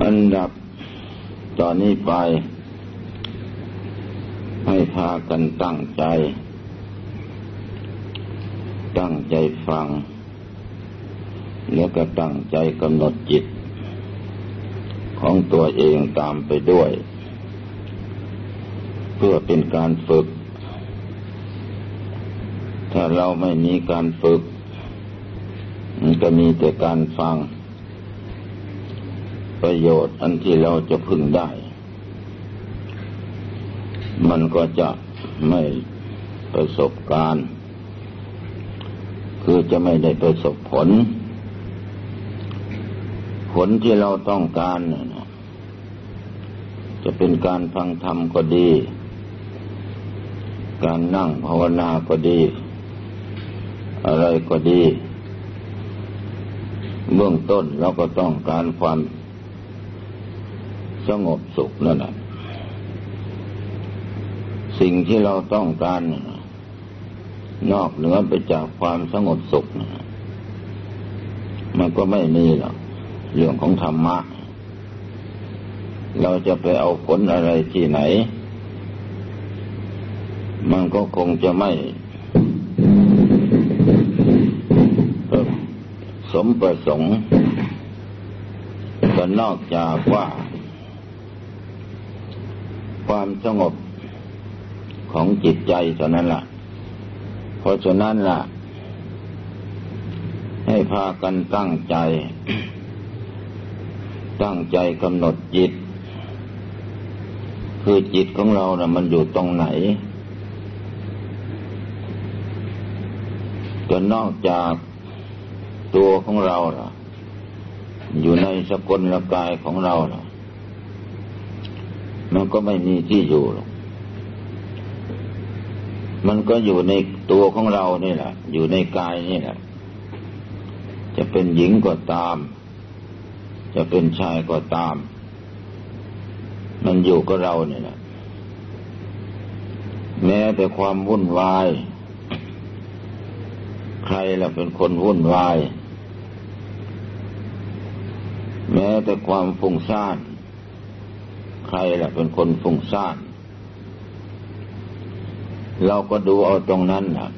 อันดับตอนนี้ไป ให้พากันตั้งใจ ตั้งใจฟัง แล้วก็ตั้งใจกำหนดจิต ของตัวเองตามไปด้วย เพื่อเป็นการฝึก ถ้าเราไม่มีการฝึก มันก็มีแต่การฟัง ประโยชน์อันที่เราจะพึงได้ มันก็จะไม่ประสบการณ์ คือจะไม่ได้ประสบผล ผลที่เราต้องการจะเป็นการฟังธรรมก็ดี การนั่งภาวนาก็ดี อะไรก็ดี เบื้องต้นเราก็ต้องการความ สงบสุขนั่นแหละสิ่งที่เราต้องการนอกเหนือไปจากความสงบสุขมันก็ไม่มีหรอกเรื่องของธรรมะ เราจะไปเอาผลอะไรที่ไหน มันก็คงจะไม่ สมประสงค์ก็นอกจากว่า ความสงบของจิตใจเท่านั้นละ่ะ เพราะฉะนั้นละ่ะ ให้พากันตั้งใจ ตั้งใจกำหนดจิต คือจิตของเรานะ่ะ มันอยู่ตรงไหนก็นอกจากตัวของเราล่ะ อยู่ในสกุลกายของเราล่ะ มันก็ไม่มีที่อยู่หรอกมันก็อยู่ในตัวของเรานี่แหละ อยู่ในกายนี่แหละ จะเป็นหญิงก็ตาม จะเป็นชายก็ตาม มันอยู่กับเราเนี่ยแหละ แม้แต่ความวุ่นวาย ใครล่ะเป็นคนวุ่นวาย แม้แต่ความฟุ้งซ่าน ครแหละเป็นคนฟุ้งซ่าน เราก็ดูเอาตรงนั้นนะ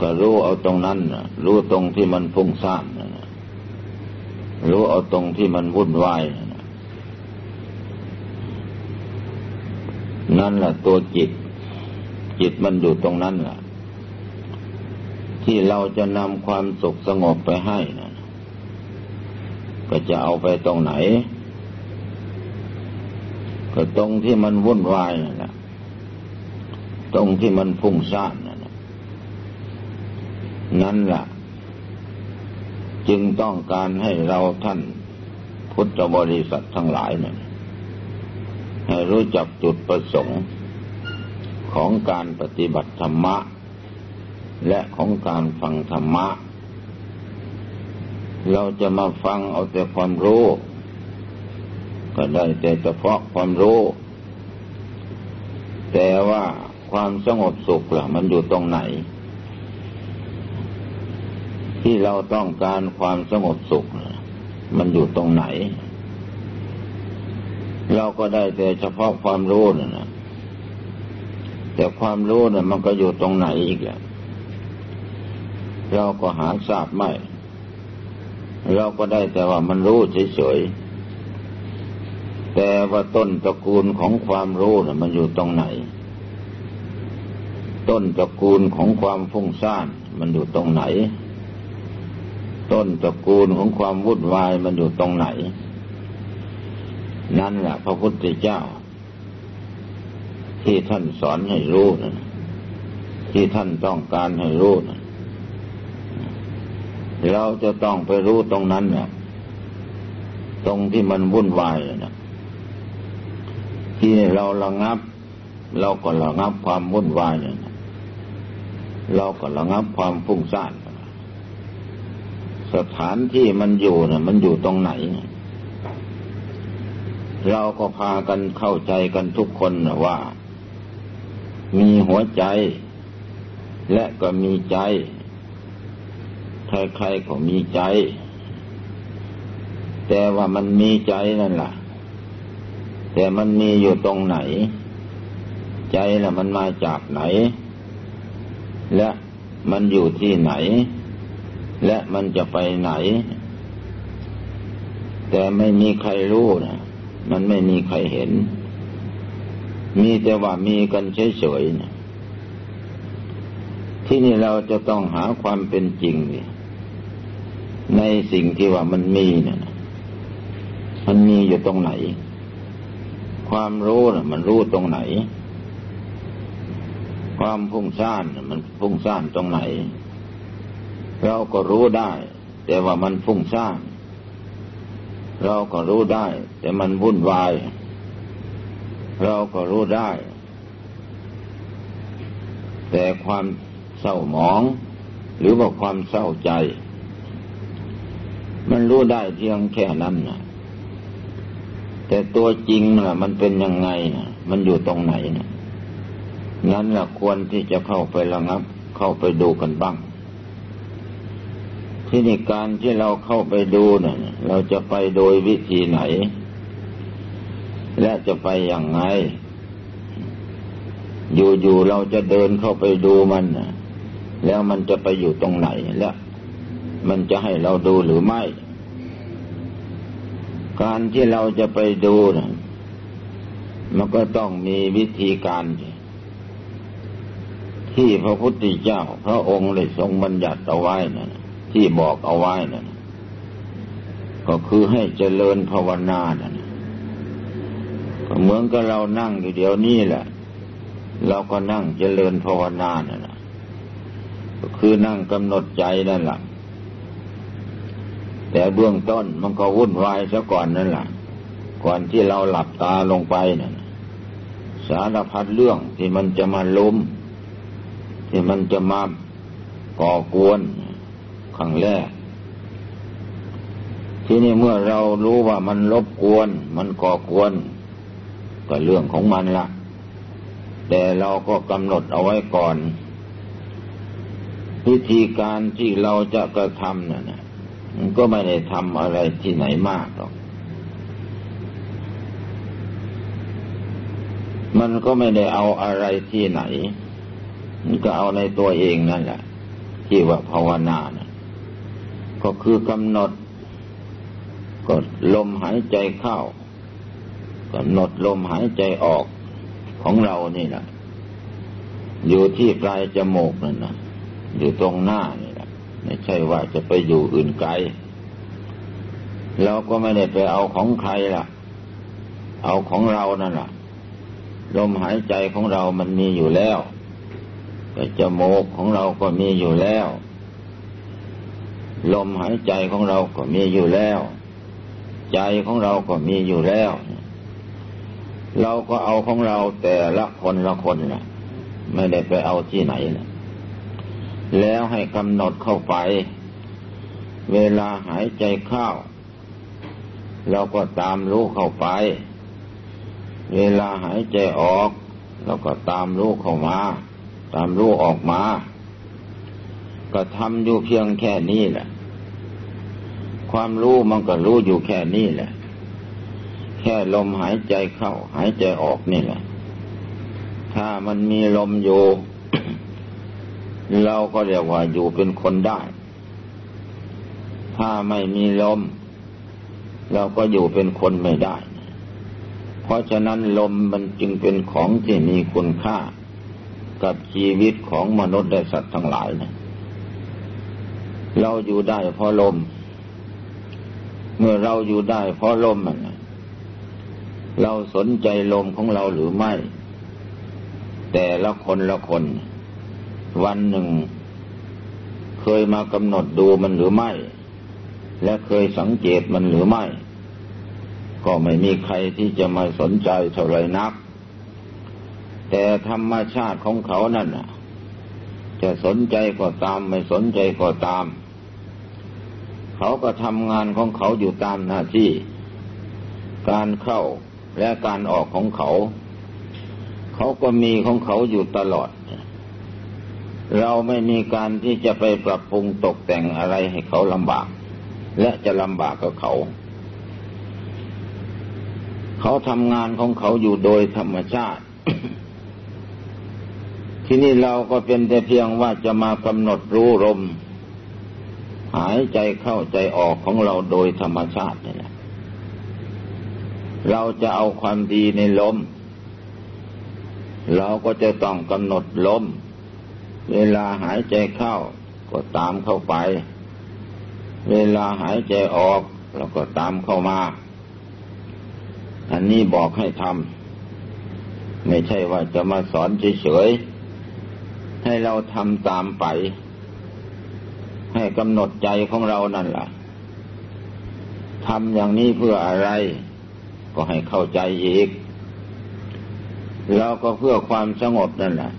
ก็รู้เอาตรงนั้นนะรู้ตรงที่มันฟุ้งซ่านนะรู้เอาตรงที่มันวุ่นวายนะนั่นแหละตัวจิต จิตมันอยู่ตรงนั้นแหละที่เราจะนำความสุขสงบไปให้นะก็จะเอาไปตรงไหน ก็ตรงที่มันวุ่นวายนั่นแหละตรงที่มันพุ่งซ่านนั่นนั่นแหละจึงต้องการให้เราท่านพุทธบริษัททั้งหลายนั่นให้รู้จักจุดประสงค์ของการปฏิบัติธรรมะ และของการฟังธรรมะ เราจะมาฟังเอาแต่ความรู้ ก็ได้แต่เฉพาะความรู้ แต่ว่าความสงบสุขล่ะ มันอยู่ตรงไหน ที่เราต้องการความสงบสุข มันอยู่ตรงไหน เราก็ได้แต่เฉพาะความรู้นะแต่ความรู้เนี่ยมันก็อยู่ตรงไหนอีกแหละเราก็หาทราบไม่ เราก็ได้แต่ว่ามันรู้เฉยๆ แต่ว่าต้นตระกูลของความรู้นะมันอยู่ตรงไหน ต้นตระกูลของความฟุ้งซ่านมันอยู่ตรงไหน ต้นตระกูลของความวุ่นวายมันอยู่ตรงไหน นั่นแหละพระพุทธเจ้า ที่ท่านสอนให้รู้นะที่ท่านต้องการให้รู้นะเราจะต้องไปรู้ตรงนั้นเนี่ยตรงที่มันวุ่นวายนะ ที่เราระงับ เราก็ระงับความวุ่นวายเนี่ยเราก็ระงับความฟุ้งซ่านสถานที่มันอยู่เนี่ยมันอยู่ตรงไหน เราก็พากันเข้าใจกันทุกคนว่า มีหัวใจ และก็มีใจ ใครๆก็มีใจแแต่ว่ามันมีใจนั่นแหละ แต่มันมีอยู่ตรงไหน ใจน่ะมันมาจากไหน และมันอยู่ที่ไหน และมันจะไปไหน แต่ไม่มีใครรู้นะมันไม่มีใครเห็น มีแต่ว่ามีกันเฉยๆนะที่นี่เราจะต้องหาความเป็นจริงในสิ่งที่ว่ามันมีนะมันมีอยู่ตรงไหน ความรู้นะมันรู้ตรงไหน ความพุ่งซ่านมันพุ่งซ่านตรงไหน เราก็รู้ได้ แต่ว่ามันพุ่งซ่านเราก็รู้ได้ แต่มันวุ่นวาย เราก็รู้ได้ แต่ความเศร้าหมอง หรือว่าความเศร้าใจ มันรู้ได้เพียงแค่นั้นนะ แต่ตัวจริงนะมันเป็นยังไงนะมันอยู่ตรงไหนนะนั้นละควรที่จะเข้าไประงับ เข้าไปดูกันบ้าง ที่นี่การที่เราเข้าไปดูเนี่ยเราจะไปโดยวิธีไหน และจะไปอย่างไง อยู่ๆเราจะเดินเข้าไปดูมันแล้วมันจะไปอยู่ตรงไหนแล้วมันจะให้เราดูหรือไม่ การที่เราจะไปดูนะมันก็ต้องมีวิธีการ ที่พระพุทธเจ้า พระองค์ได้ทรงบัญญัติเอาไว้นะที่บอกเอาไว้นั่นก็คือให้เจริญภาวนานั่นก็เหมือนกับเรานั่งอยู่เดี๋ยวนี้แหละ เราก็นั่งเจริญภาวนานั่นก็คือนั่งกำหนดใจนั่นแหละ แต่เบื้องต้นมันก็วุ่นวายซะก่อนนั่นแหละก่อนที่เราหลับตาลงไปนั่นสารพัดเรื่องที่มันจะมาล้มที่มันจะมาก่อกวนครั้งแรก ทีนี้เมื่อเรารู้ว่ามันรบกวน มันก่อกวน ก็เรื่องของมันละแต่เราก็กำหนดเอาไว้ก่อน วิธีการที่เราจะกระทำนั่น มันก็ไม่ได้ทำอะไรที่ไหนมากหรอก มันก็ไม่ได้เอาอะไรที่ไหน มันก็เอาในตัวเองนั่นแหละ ที่ว่าภาวนานะก็คือกำหนดกดลมหายใจเข้ากำหนดลมหายใจออกของเรานี่แหละอยู่ที่ปลายจมูกนั่นนะอยู่ตรงหน้านี่ ไม่ใช่ว่าจะไปอยู่อื่นไกล เราก็ไม่ได้ไปเอาของใครล่ะ เอาของเรานั่นแหละลมหายใจของเรามันมีอยู่แล้วแต่จมูกของเราก็มีอยู่แล้ว ลมหายใจของเราก็มีอยู่แล้ว ใจของเราก็มีอยู่แล้ว เราก็เอาของเราแต่ละคนละคนแหละไม่ได้ไปเอาที่ไหนนะ แล้วให้กำหนดเข้าไป เวลาหายใจเข้า เราก็ตามรู้เข้าไป เวลาหายใจออก เราก็ตามรู้เข้ามา ตามรู้ออกมา ก็ทำอยู่เพียงแค่นี้แหละ ความรู้มันก็รู้อยู่แค่นี้แหละ แค่ลมหายใจเข้า หายใจออกนี่แหละ ถ้ามันมีลมอยู่ เราก็เรียกว่าอยู่เป็นคนได้ ถ้าไม่มีลม เราก็อยู่เป็นคนไม่ได้ เพราะฉะนั้นลมมันจึงเป็นของที่มีคุณค่า กับชีวิตของมนุษย์และสัตว์ทั้งหลายนะเราอยู่ได้เพราะลม เมื่อเราอยู่ได้เพราะลมมันเราสนใจลมของเราหรือไม่ แต่ละคนละคน วันหนึ่ง เคยมากำหนดดูมันหรือไม่ และเคยสังเกตมันหรือไม่ ก็ไม่มีใครที่จะมาสนใจเท่าไรนัก แต่ธรรมชาติของเขานั่นจะสนใจก็ตามไม่สนใจก็ตาม เขาก็ทำงานของเขาอยู่ตามหน้าที่ การเข้าและการออกของเขา เขาก็มีของเขาอยู่ตลอด เราไม่มีการที่จะไปปรับปรุงตกแต่งอะไรให้เขาลำบาก และจะลำบากกับเขา เขาทำงานของเขาอยู่โดยธรรมชาติ ที่นี่เราก็เป็นแต่เพียงว่าจะมากำหนดรู้ลมหายใจเข้าใจออกของเราโดยธรรมชาตินี่แหละเราจะเอาความดีในลม เราก็จะต้องกำหนดลม เวลาหายใจเข้าก็ตามเข้าไป เวลาหายใจออกเราก็ตามเข้ามา อันนี้บอกให้ทำไม่ใช่ว่าจะมาสอนเฉยๆ ให้เราทำตามไป ให้กำหนดใจของเรานั่นแหละทำอย่างนี้เพื่ออะไร ก็ให้เข้าใจอีก แล้วก็เพื่อความสงบนั่นแหละ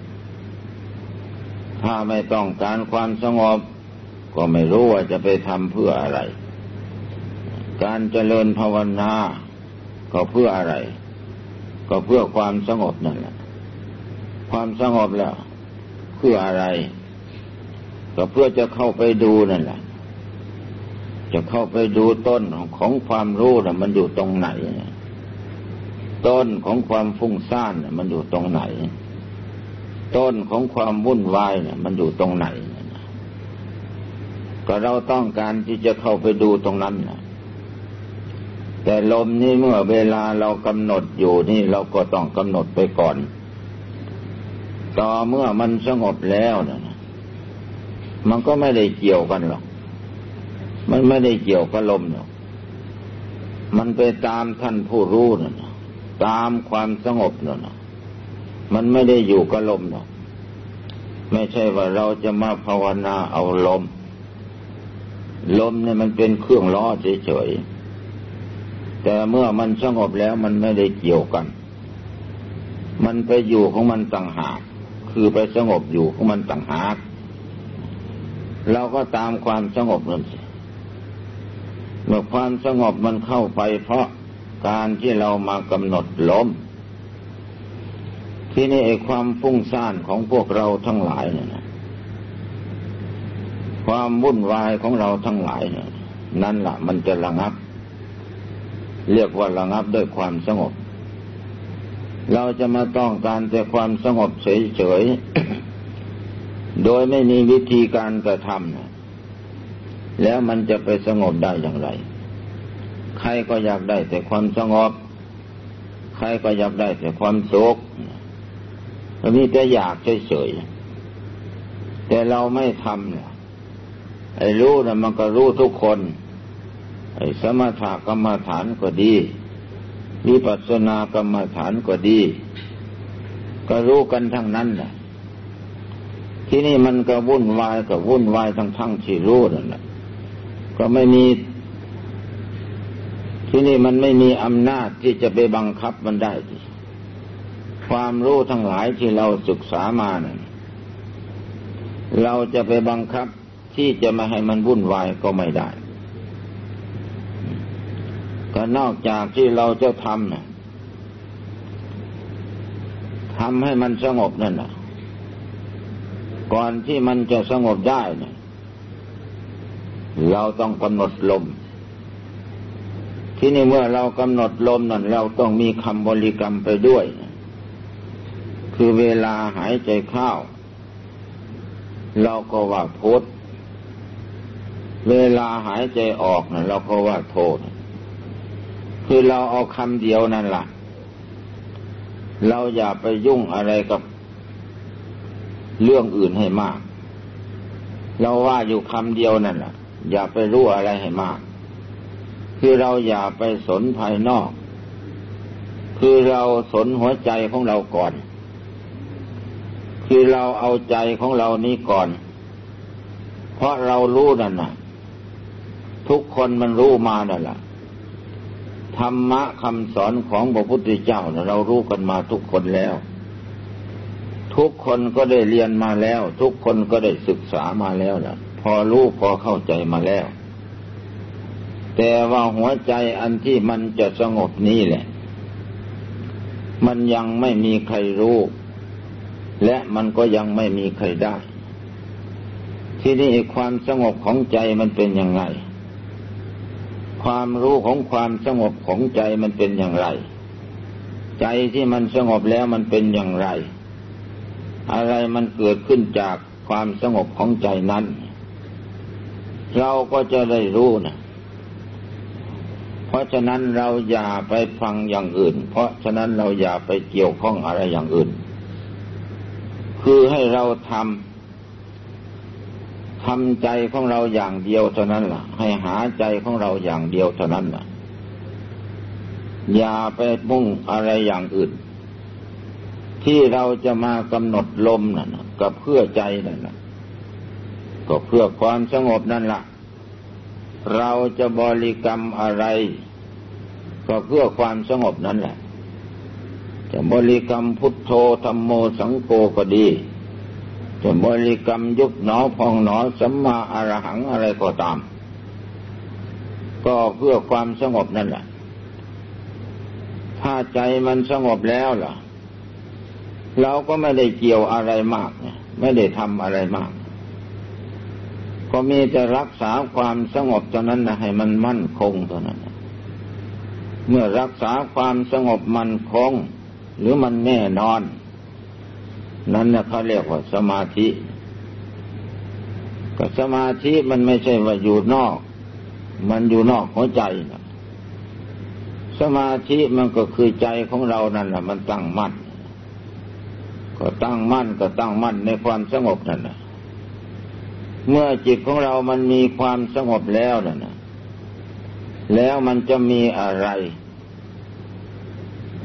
ถ้าไม่ต้องการความสงบ ก็ไม่รู้ว่าจะไปทำเพื่ออะไร การเจริญภาวนาก็เพื่ออะไร ก็เพื่อความสงบนั่นแหละ ความสงบแล้วเพื่ออะไร ก็เพื่อจะเข้าไปดูนั่นแหละ จะเข้าไปดูต้นของความรู้น่ะ มันอยู่ตรงไหน ต้นของความฟุ้งซ่านมันอยู่ตรงไหน ต้นของความวุ่นวายเนี่ย มันอยู่ตรงไหน ก็เราต้องการที่จะเข้าไปดูตรงนั้นนะแต่ลมนี่เมื่อเวลาเรากำหนดอยู่นี่เราก็ต้องกำหนดไปก่อน ต่อเมื่อมันสงบแล้วนะมันก็ไม่ได้เกี่ยวกันหรอก มันไม่ได้เกี่ยวกับลมหรอก มันไปตามท่านผู้รู้นะตามความสงบนะ มันไม่ได้อยู่กับลมหรอกไม่ใช่ว่าเราจะมาภาวนาเอาลม ลมเนี่ยมันเป็นเครื่องล้อเฉยๆแต่เมื่อมันสงบแล้วมันไม่ได้เกี่ยวกัน มันไปอยู่ของมันต่างหาก คือไปสงบอยู่ของมันต่างหากเราก็ตามความสงบนั่นสิเมื่อความสงบมันเข้าไปเพราะการที่เรามากำหนดลม ที่นี่ไอ้ความฟุ้งซ่านของพวกเราทั้งหลายเนี่ยนะความวุ่นวายของเราทั้งหลายเนี่ยนั่นละ่ะ มันจะระงับ เรียกว่าระงับด้วยความสงบ เราจะมาต้องการแต่ความสงบเฉยๆ โดยไม่มีวิธีการกระทำนะแล้วมันจะไปสงบได้อย่างไร ใครก็อยากได้แต่ความสงบ ใครก็อยากได้แต่ความสุข มันมีแต่อยากเฉยๆแต่เราไม่ทำเนี่ยไอ้รู้นะมันก็รู้ทุกคน ไอ้สมถกรรมฐานก็ดีวิปัสสนากรรมฐานก็ดี ก็รู้กันทั้งนั้นแหละที่นี่มันก็วุ่นวายก็วุ่นวายทั้งทั้งที่รู้นั่นแหละก็ไม่มี ที่นี่มันไม่มีอำนาจที่จะไปบังคับมันได้ ความรู้ทั้งหลายที่เราศึกษามานั้นเราจะไปบังคับที่จะมาให้มันวุ่นวายก็ไม่ได้ ก็นอกจากที่เราจะทำนะทำให้มันสงบนั่นนะก่อนที่มันจะสงบได้นะเราต้องกำหนดลม ที่นี่เมื่อเรากำหนดลมนั่นเราต้องมีคำบริกรรมไปด้วยนะ คือเวลาหายใจเข้า เราก็ว่าพุทเวลาหายใจออกนะเราก็ว่าโทษ คือเราเอาคำเดียวนั่นละ่ะ เราอย่าไปยุ่งอะไรกับเรื่องอื่นให้มาก เราว่าอยู่คำเดียวนั่นแหละอย่าไปรู้อะไรให้มาก คือเราอย่าไปสนภายนอก คือเราสนหัวใจของเราก่อน คือเราเอาใจของเรานี้ก่อน เพราะเรารู้นั่นนะทุกคนมันรู้มานั่นแหละธรรมะคำสอนของพระพุทธเจ้านะเรารู้กันมาทุกคนแล้ว ทุกคนก็ได้เรียนมาแล้ว ทุกคนก็ได้ศึกษามาแล้วนะพอรู้พอเข้าใจมาแล้ว แต่ว่าหัวใจอันที่มันจะสงบนี้แหละ มันยังไม่มีใครรู้ และมันก็ยังไม่มีใครได้ ที่นี่ความสงบของใจมันเป็นยังไงความรู้ของความสงบของใจมันเป็นอย่างไร ใจที่มันสงบแล้วมันเป็นอย่างไร อะไรมันเกิดขึ้นจากความสงบของใจนั้น เราก็จะได้รู้นะเพราะฉะนั้นเราอย่าไปฟังอย่างอื่น เพราะฉะนั้นเราอย่าไปเกี่ยวข้องอะไรอย่างอื่น คือให้เราทำทำใจของเราอย่างเดียวเท่านั้นล่ะ ให้หาใจของเราอย่างเดียวเท่านั้นล่ะ อย่าไปมุ่งอะไรอย่างอื่น ที่เราจะมากำหนดลมนั่นก็เพื่อใจนั่นละก็เพื่อความสงบนั่นละ่ะ เราจะบริกรรมอะไร ก็เพื่อความสงบนั่นแหละ จะบริกรรมพุทโธธรรมโมสังโฆก็ดี จะบริกรรมยุบหนอพองหนอสัมมาอรหังอะไรก็ตาม ก็เพื่อความสงบนั่นแหละถ้าใจมันสงบแล้วล่ะ เราก็ไม่ได้เกี่ยวอะไรมากไม่ได้ทำอะไรมาก ก็มีจะรักษาความสงบเท่านั้นนะให้มันมั่นคงเท่านั้น เมื่อรักษาความสงบมั่นคง หรือมันแน่นอน นั่นนะเขาเรียกว่าสมาธิ ก็สมาธิมันไม่ใช่ว่าอยู่นอก มันอยู่นอกหัวใจนะสมาธิมันก็คือใจของเรานั่นแหละมันตั้งมั่นก็ตั้งมั่นก็ตั้งมั่นในความสงบนั่นแหละเมื่อจิตของเรามันมีความสงบแล้วนั่นนะแล้วมันจะมีอะไร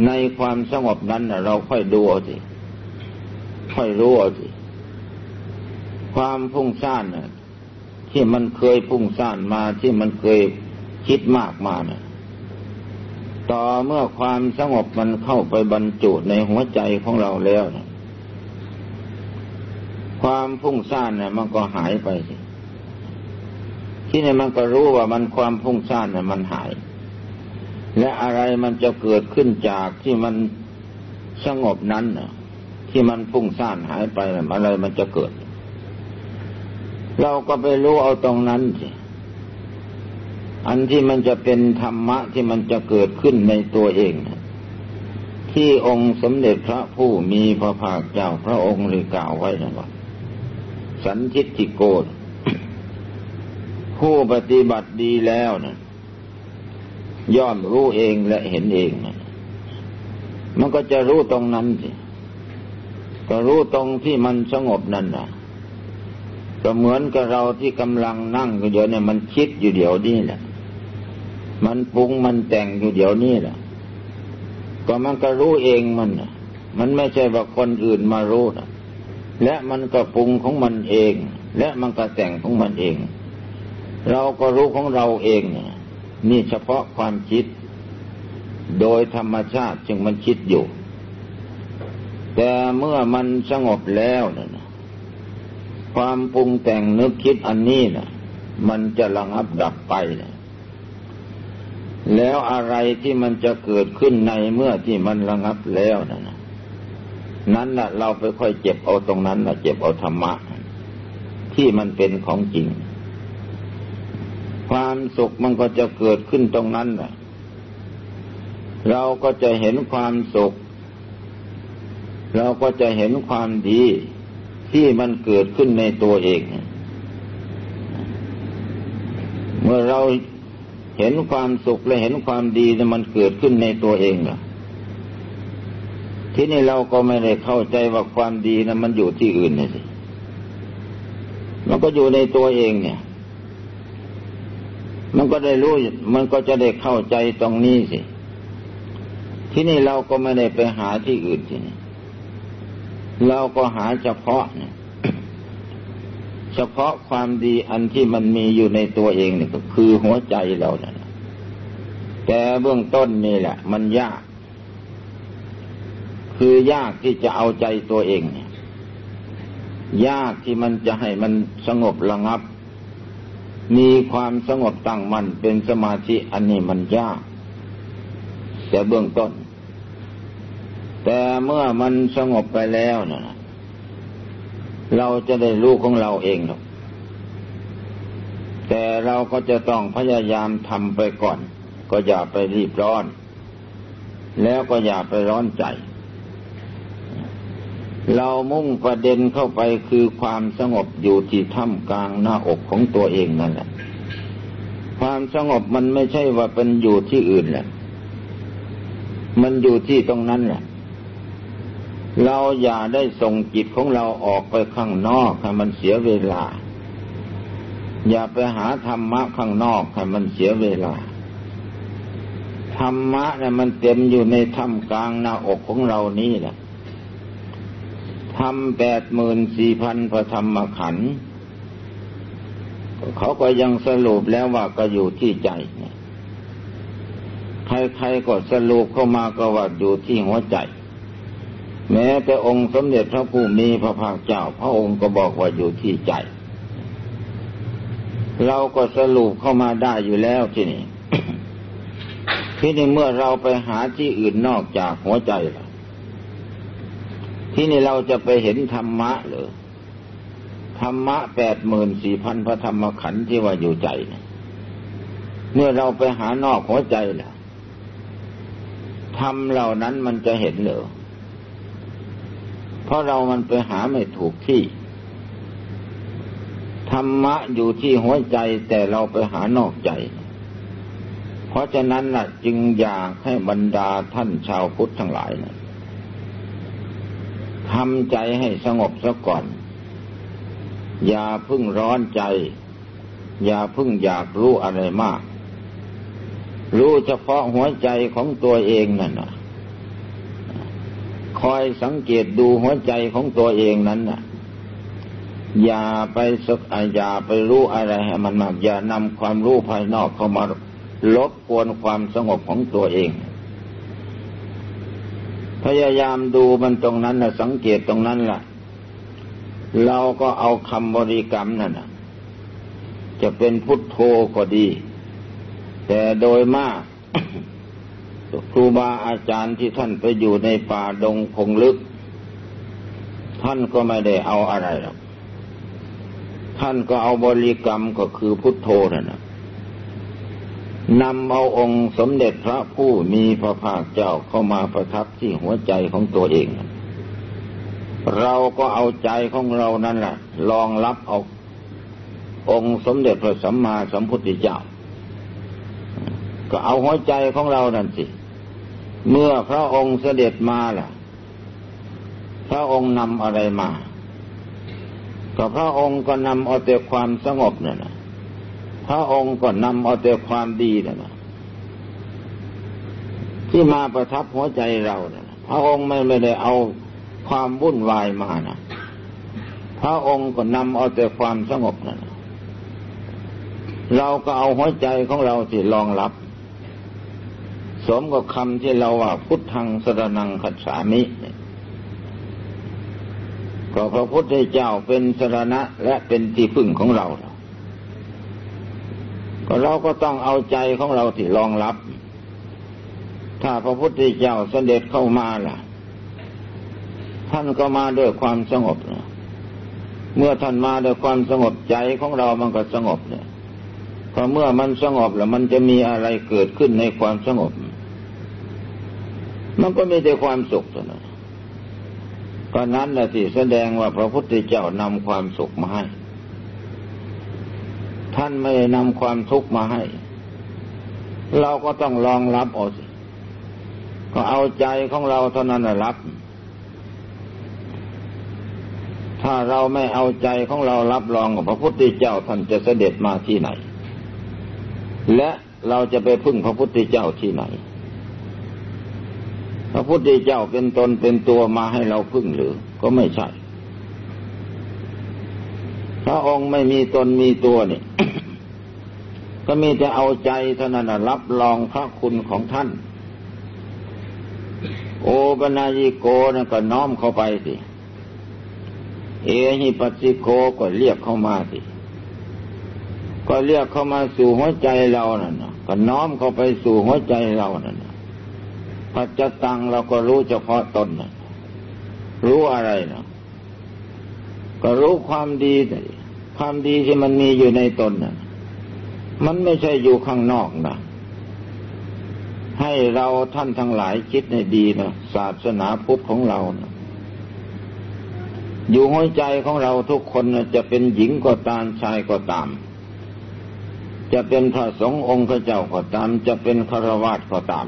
ในความสงบนั้นเราค่อยดูเอาสิค่อยรู้เอาสิความพุ่งซ่านที่มันเคยพุ่งซ่านมาที่มันเคยคิดมากมานะต่อเมื่อความสงบมันเข้าไปบรรจุในหัวใจของเราแล้วนะความพุ่งซ่านเนี่ยมันก็หายไปสิที่นี่มันก็รู้ว่ามันความพุ่งซ่านเนี่ยมันหาย และอะไรมันจะเกิดขึ้นจากที่มันสงบนั้นที่มันพุ่งซ่านหายไปอะไรมันจะเกิด เราก็ไปรู้เอาตรงนั้นสิอันที่มันจะเป็นธรรมะที่มันจะเกิดขึ้นในตัวเอง ที่องค์สมเด็จพระผู้มีพระภาคเจ้าพระองค์เลยกล่าวไว้นะว่าสันทิติโกนผู้ปฏิบัติดีแล้วนะ ย่อมรู้เองและเห็นเอง มันก็จะรู้ตรงนั้นสิก็รู้ตรงที่มันสงบนั่นนะก็เหมือนกับเราที่กำลังนั่งอยู่เดี๋ยวเนี่ยมันคิดอยู่เดี๋ยวนี้แหละ มันปรุงมันแต่งอยู่เดี๋ยวนี้แหละ ก็มันก็รู้เองมันมันไม่ใช่ว่าคนอื่นมารู้นะและมันก็ปรุงของมันเอง และมันก็แต่งของมันเอง เราก็รู้ของเราเองเนี่ย นี่เฉพาะความคิด โดยธรรมชาติจึงมันคิดอยู่ แต่เมื่อมันสงบแล้วนะความปรุงแต่งนึกคิดอันนี้นะมันจะระงับดับไปนะแล้วอะไรที่มันจะเกิดขึ้นในเมื่อที่มันระงับแล้วนะนั้นนะเราไปค่อยเจ็บเอาตรงนั้นนะเจ็บเอาธรรมะ ที่มันเป็นของจริง ความสุขมันก็จะเกิดขึ้นตรงนั้นนะเราก็จะเห็นความสุข เราก็จะเห็นความดีที่มันเกิดขึ้นในตัวเอง เมื่อเราเห็นความสุขและเห็นความดีที่มันเกิดขึ้นในตัวเองนะที่นี่เราก็ไม่ได้เข้าใจว่าความดีนะมันอยู่ที่อื่นนะสิ มันก็อยู่ในตัวเองเนี่ย มันก็ได้รู้ มันก็จะได้เข้าใจตรงนี้สิ ที่นี่เราก็ไม่ได้ไปหาที่อื่นที่นี่เราก็หาเฉพาะเนี่ยเฉพาะความดีอันที่มันมีอยู่ในตัวเองเนี่ก็คือหัวใจเรานะแต่เบื้องต้นนี่แหละ มันยาก คือยากที่จะเอาใจตัวเองเนี่ยยากที่มันจะให้มันสงบระงับ มีความสงบตั้งมั่นเป็นสมาธิอันนี้มันยาก แต่เบื้องต้น แต่เมื่อมันสงบไปแล้วนะเราจะได้รู้ของเราเองหรอกแต่เราก็จะต้องพยายามทำไปก่อน ก็อย่าไปรีบร้อน แล้วก็อย่าไปร้อนใจ เรามุ่งประเด็นเข้าไปคือความสงบอยู่ที่ถ้ำกลางหน้าอกของตัวเองนั่นแหละ ความสงบมันไม่ใช่ว่าเป็นอยู่ที่อื่นแหละ มันอยู่ที่ตรงนั้นแหละ เราอย่าได้ส่งจิตของเราออกไปข้างนอกให้มันเสียเวลา อย่าไปหาธรรมะข้างนอกให้มันเสียเวลา ธรรมะเนี่ยมันเต็มอยู่ในธรรมกลางหน้าอกของเรานี่แหละ ทำแปดหมื่นสี่พันพระธรรมขันธ์เขาก็ยังสรุปแล้วว่าก็อยู่ที่ใจใครๆก็สรุปเข้ามาก็ว่าอยู่ที่หัวใจ แม้แต่องค์สมเด็จพระผู้มีพระภาคเจ้า พระองค์ก็บอกว่าอยู่ที่ใจ เราก็สรุปเข้ามาได้อยู่แล้วที่นี่ที่นี่เมื่อเราไปหาที่อื่นนอกจากหัวใจล่ะ ที่นี่เราจะไปเห็นธรรมะหรือธรรมะแปดหมื่นสี่พันพระธรรมขันธ์ที่ว่าอยู่ใจเนี่ยเมื่อเราไปหานอกหัวใจล่ะธรรมเหล่านั้นมันจะเห็นหรือเพราะเรามันไปหาไม่ถูกที่ ธรรมะอยู่ที่หัวใจแต่เราไปหานอกใจ เพราะฉะนั้นน่ะ จึงอยากให้บรรดาท่านชาวพุทธทั้งหลายนะ ทำใจให้สงบซะก่อน อย่าพึ่งร้อนใจ อย่าพึ่งอยากรู้อะไรมาก รู้เฉพาะหัวใจของตัวเองนั่นนะคอยสังเกตดูหัวใจของตัวเองนั้นนะอย่าไปสกอย่าไปรู้อะไรให้มันมาก อย่านำความรู้ภายนอกเข้ามาลบกวนความสงบของตัวเอง พยายามดูมันตรงนั้นนะสังเกตตรงนั้นล่ะ เราก็เอาคำบริกรรมนั่นนะจะเป็นพุทโธก็ดี แต่โดยมากครูบาอาจารย์ที่ท่านไปอยู่ในป่าดงคงลึก ท่านก็ไม่ได้เอาอะไรหรอกท่านก็เอาบริกรรมก็คือพุทโธนั่นนะ นำเอาองค์สมเด็จพระผู้มีพระภาคเจ้าเข้ามาประทับที่หัวใจของตัวเอง เราก็เอาใจของเรานั่นแหละลองรับเอาองค์สมเด็จพระสัมมาสัมพุทธเจ้า ก็เอาหัวใจของเรานั่นสิ เมื่อพระองค์เสด็จมาล่ะ พระองค์นำอะไรมา ก็พระองค์ก็นำเอาแต่ความสงบเนั่นะ พระองค์ก็นำเอาแต่ความดีนะที่มาประทับหัวใจเรานะพระองค์ไม่ไม่ได้เอาความวุ่นวายมานะพระองค์ก็นำเอาแต่ความสงบนะเราก็เอาหัวใจของเราที่รองรับ สมกับคำที่เราว่าพุทธังสรนังขัจฉามิก็พระพุทธเจ้าเป็นสรณะและเป็นที่พึ่งของเรา ก็เราก็ต้องเอาใจของเราที่รองรับ ถ้าพระพุทธเจ้าเสด็จเข้ามาล่ะ ท่านก็มาด้วยความสงบนะเมื่อท่านมาด้วยความสงบใจของเรามันก็สงบเนี่ยพอเมื่อมันสงบแล้วมันจะมีอะไรเกิดขึ้นในความสงบ มันก็มีแต่ความสุขเท่านั้นก็นั้นแหละที่แสดงว่าพระพุทธเจ้านำความสุขมาให้ ท่านไม่ได้นำความทุกข์มาให้ เราก็ต้องลองรับเอาสิก็เอาใจของเราเท่านั้นรับ ถ้าเราไม่เอาใจของเรารับรองกับพระพุทธเจ้าท่านจะเสด็จมาที่ไหน และเราจะไปพึ่งพระพุทธเจ้าที่ไหน พระพุทธเจ้าเป็นตนเป็นตัวมาให้เราพึ่งหรือ ก็ไม่ใช่ พระองค์ไม่มีตนมีตัวนี่ ก็มีแต่เอาใจเท่านั้นรับรองพระคุณของท่าน โอบนายิโกนะก็น้อมเข้าไปสิ เอหิปัสสิโกก็เรียกเข้ามาสิ ก็เรียกเข้ามาสู่หัวใจเรานั่นก็น้อมเข้าไปสู่หัวใจเรานั่นปัจจตังเราก็รู้เฉพาะตนนะรู้อะไรนะก็รู้ความดี ความดีที่มันมีอยู่ในตนนะมันไม่ใช่อยู่ข้างนอกนะให้เราท่านทั้งหลายคิดในดีนะศาสนาพุทธของเรานะอยู่หัวใจของเราทุกคนนะจะเป็นหญิงก็ตามชายก็ตาม จะเป็นพระสงฆ์องค์พระเจ้าก็ตาม จะเป็นฆราวาสก็ตาม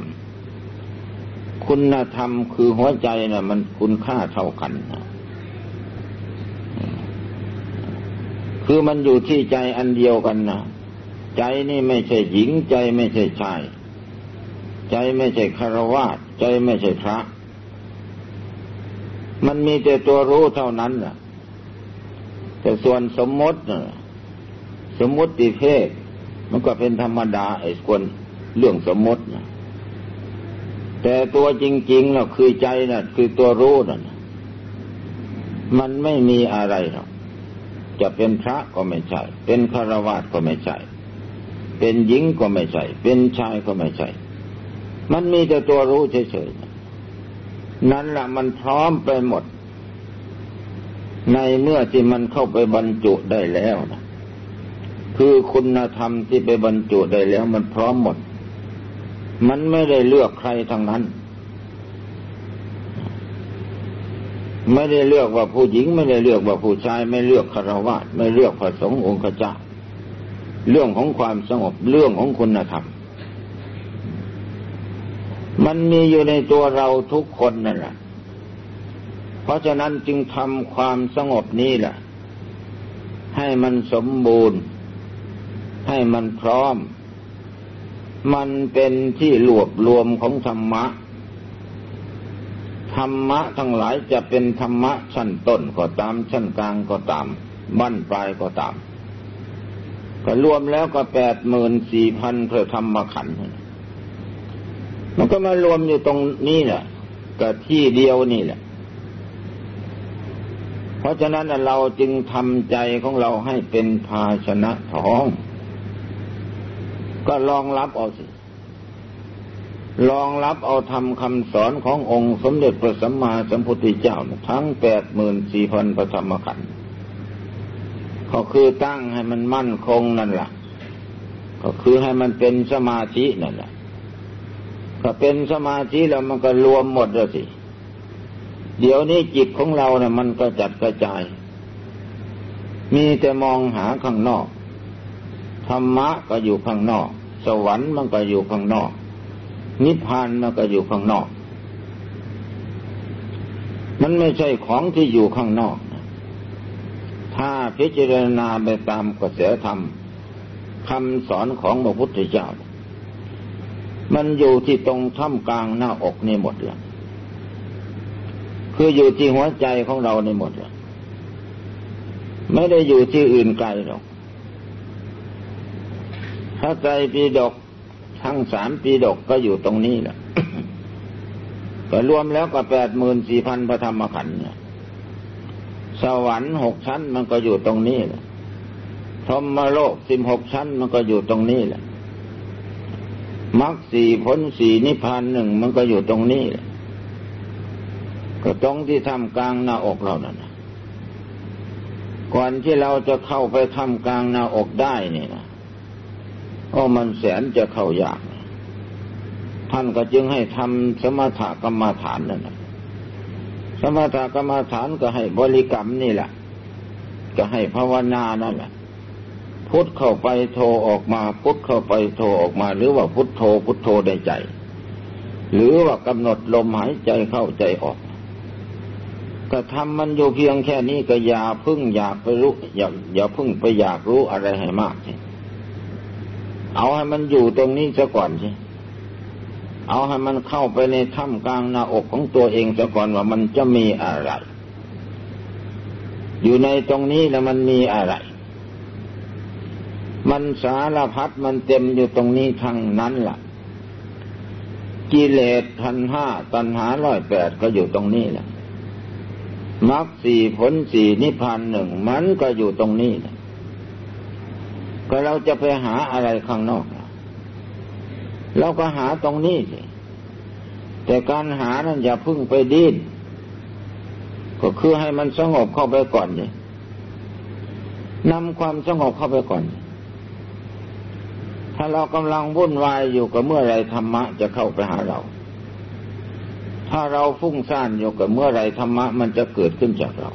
คุณธรรมคือหัวใจนะ่ะมันคุณค่าเท่ากันนะ คือมันอยู่ที่ใจอันเดียวกันนะใจนี่ไม่ใช่หญิง ใจไม่ใช่ชาย ใจไม่ใช่คารวาสใจไม่ใช่พระ มันมีแต่ตัวรู้เท่านั้นนะแต่ส่วนสมมตินะสมมติเพศมันก็เป็นธรรมดาไอ้คนเรื่องสมมตินะแต่ตัวจริงๆน่ะคือใจน่ะ คือตัวรู้น่ะมันไม่มีอะไรหรอก จะเป็นพระก็ไม่ใช่ เป็นฆราวาสก็ไม่ใช่ เป็นหญิงก็ไม่ใช่ เป็นชายก็ไม่ใช่ มันมีแต่ตัวรู้เฉยๆ นั่นแหละมันพร้อมไปหมด ในเมื่อที่มันเข้าไปบรรจุได้แล้วนะคือคุณธรรมที่ไปบรรจุได้แล้วมันพร้อมหมด มันไม่ได้เลือกใครทั้งนั้น ไม่ได้เลือกว่าผู้หญิง ไม่ได้เลือกว่าผู้ชาย ไม่เลือกคารวะไม่เลือกพระสงฆ์องค์เจ้าเรื่องของความสงบเรื่องของคุณธรรม มันมีอยู่ในตัวเราทุกคนนั่นแหละเพราะฉะนั้นจึงทำความสงบนี้แหละให้มันสมบูรณ์ ให้มันพร้อม มันเป็นที่รวบรวมของธรรมะ ธรรมะทั้งหลายจะเป็นธรรมะชั้นต้นก็ตามชั้นกลางก็ตามบั้นปลายก็ตาม ก็รวมแล้วก็แปดหมื่นสี่พันพระธรรมขันธ์มันก็มารวมอยู่ตรงนี้แหละกับที่เดียวนี่แหละ เพราะฉะนั้นเราจึงทำใจของเราให้เป็นภาชนะท้อง ก็ลองรับเอาสิ ลองรับเอาทำคำสอนขององค์สมเด็จพระสัมมาสัมพุทธเจ้าทั้งแปดหมื่นสี่พันพระธรรมขันธ์ก็คือตั้งให้มันมั่นคงนั่นแหละก็คือให้มันเป็นสมาธินั่นแหละก็เป็นสมาธิแล้วมันก็รวมหมดแล้วสิ เดี๋ยวนี้จิตของเราเนี่ยมันก็จัดกระจาย มีแต่มองหาข้างนอก ธรรมะก็อยู่ข้างนอก สวรรค์มันก็อยู่ข้างนอก นิพพานมันก็อยู่ข้างนอก มันไม่ใช่ของที่อยู่ข้างนอก ถ้าพิจารณาไปตามกระแสธรรมคำสอนของพระพุทธเจ้า มันอยู่ที่ตรงท่ามกลางหน้าอกนี่หมดเลยคืออยู่ที่หัวใจของเราในหมดเลยไม่ได้อยู่ที่อื่นไกลหรอกถ้าใจปีดก ทั้งสามปีดกก็อยู่ตรงนี้แหละก็รวมแล้วก็แปดหมื่นสี่พันพระธรรมขันธ์สวรรค์หกชั้นมันก็อยู่ตรงนี้แหละธรรมโลกสิบหกชั้นมันก็อยู่ตรงนี้แหละมรรคสี่ผลสี่นิพพานหนึ่งมันก็อยู่ตรงนี้แหละก็ตรงที่ทำกลางหน้าอกเรานั่นก่อนที่เราจะเข้าไปทำกลางหน้าอกได้เนี่นะ โอ้มันแสนจะเข้ายาก ท่านก็จึงให้ทำสมถกรรมฐานนั่นแหละสมถกรรมฐานก็ให้บริกรรมนี่แหละ ก็ให้ภาวนานั่นแหละพุทเข้าไปโทออกมาพุทเข้าไปโทออกมา หรือว่าพุทโทพุทโทในใจ หรือว่ากำหนดลมหายใจเข้าใจออก ก็ทำมันอยู่เพียงแค่นี้ก็อย่าพึ่งอยากไปรู้อย่าอย่าพึ่งไปอยากรู้อะไรให้มากใช่ เอาให้มันอยู่ตรงนี้ซะก่อนสิเอาให้มันเข้าไปในถ้ำกลางหน้าอกของตัวเองซะก่อนว่ามันจะมีอะไร อยู่ในตรงนี้แล้วมันมีอะไร มันสารพัดมันเต็มอยู่ตรงนี้ทั้งนั้นละ่ะ กิเลสทันห้าตันหาร้อยแปดก็อยู่ตรงนี้แหละมรรคสี่ผลสี่นิพพานหนึ่งมันก็อยู่ตรงนี้แหละ ก็เราจะไปหาอะไรข้างนอก เราก็หาตรงนี้สิ แต่การหานั้นอย่าพึ่งไปดิ้นก็คือให้มันสงบเข้าไปก่อนเลยนำความสงบเข้าไปก่อน ถ้าเรากำลังวุ่นวายอยู่กับเมื่อไรธรรมะจะเข้าไปหาเรา ถ้าเราฟุ้งซ่านอยู่กับเมื่อไรธรรมะมันจะเกิดขึ้นจากเรา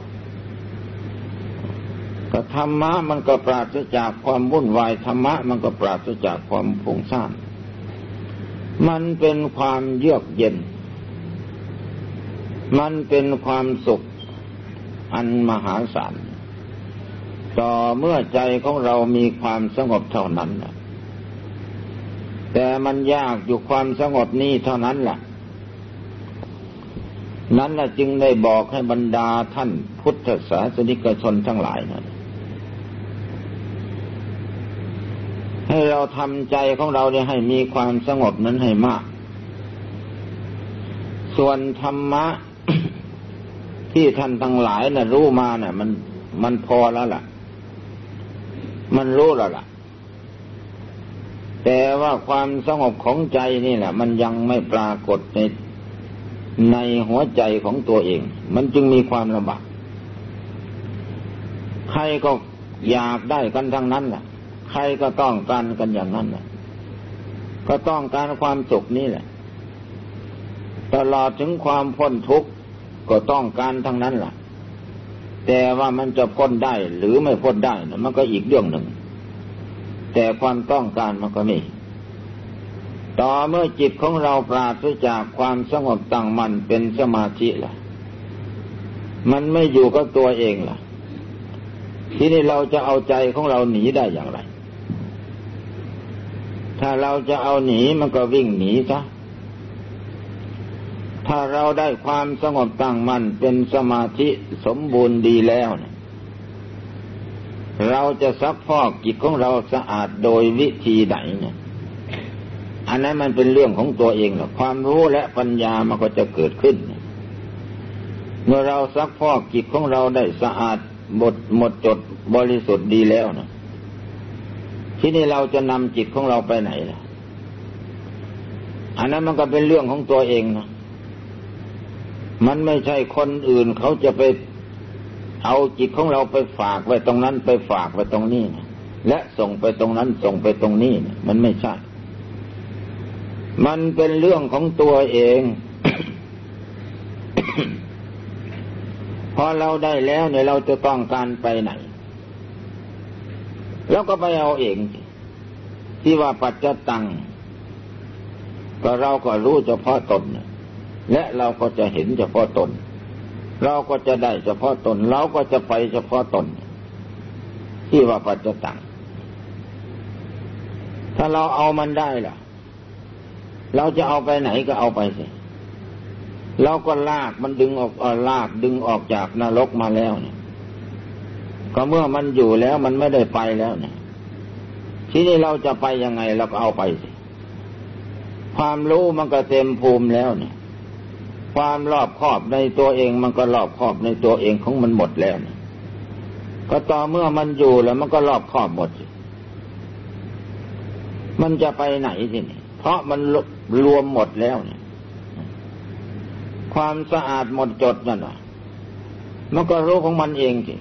ก็ธรรมะมันก็ปราศจากความวุ่นวายธรรมะมันก็ปราศจากความฟุ้งซ่านมันเป็นความเยือกเย็น มันเป็นความสุขอันมหาศาล ต่อเมื่อใจของเรามีความสงบเท่านั้นแต่มันยากอยู่ความสงบนี้เท่านั้นแหละนั้นละจึงได้บอกให้บรรดาท่านพุทธศาสนิกชนทั้งหลายนั้น ให้เราทำใจของเราเนี่ยให้มีความสงบนั้นให้มาก ส่วนธรรมะที่ท่านทั้งหลายนะ่ะ รู้มาเนะ่ะ มันมันพอแล้วล่ะ มันรู้แล้วล่ะ แต่ว่าความสงบของใจนี่แหละมันยังไม่ปรากฏในในหัวใจของตัวเอง มันจึงมีความลำบากใครก็อยากได้กันทั้งนั้นแหละ ใครก็ต้องการกันอย่างนั้นแหละก็ต้องการความสุขนี่แหละ ตลอดถึงความพ้นทุกข์ก็ต้องการทั้งนั้นแหละแต่ว่ามันจะพ้นได้หรือไม่พ้นได้นะมันก็อีกเรื่องหนึ่ง แต่ความต้องการมันก็มีต่อเมื่อจิตของเราปราศจากความสงบตั้งมั่นเป็นสมาธิล่ะ มันไม่อยู่กับตัวเองล่ะ ทีนี้เราจะเอาใจของเราหนีได้อย่างไร ถ้าเราจะเอาหนีมันก็วิ่งหนีซะถ้าเราได้ความสงบตั้งมั่นเป็นสมาธิสมบูรณ์ดีแล้วเนี่ยเราจะซักฟอกจิตของเราสะอาดโดยวิธีไหนเนี่ย อันนั้นมันเป็นเรื่องของตัวเองหรอกความรู้และปัญญามันก็จะเกิดขึ้น เมื่อเราซักฟอกจิตของเราได้สะอาดหมดหมดจดบริสุทธิ์ดีแล้วนะ ที่นี่เราจะนำจิตของเราไปไหนล่ะอันนั้นมันก็เป็นเรื่องของตัวเองนะมันไม่ใช่คนอื่นเขาจะไปเอาจิตของเราไปฝากไว้ตรงนั้นไปฝากไว้ตรงนี้นะและส่งไปตรงนั้นส่งไปตรงนี้นะมันไม่ใช่ มันเป็นเรื่องของตัวเอง พอเราได้แล้วเนี่ยเราจะต้องการไปไหน แล้วก็ไปเอาเอง ที่ว่าปัจจตัง ก็เราก็รู้เฉพาะตน และเราก็จะเห็นเฉพาะตน เราก็จะได้เฉพาะตน เราก็จะไปเฉพาะตน ที่ว่าปัจจตัง ถ้าเราเอามันได้ล่ะ เราจะเอาไปไหนก็เอาไปสิเราก็ลากมันดึงออกลากดึงออกจากนรกมาแล้วเนี่ย ก็เมื่อมันอยู่แล้วมันไม่ได้ไปแล้วเนี่ยทีนี้เราจะไปยังไงเราก็เอาไปสิความรู้มันก็เต็มภูมิแล้วเนี่ย ความรอบครอบในตัวเองมันก็รอบครอบในตัวเองของมันหมดแล้วเนี่ยก็ต่อเมื่อมันอยู่แล้วมันก็รอบครอบหมดสิมันจะไปไหนทีนี่เพราะมันรวมหมดแล้วเนี่ย ความสะอาดหมดจดนั่นแหะมันก็รู้ของมันเองสิ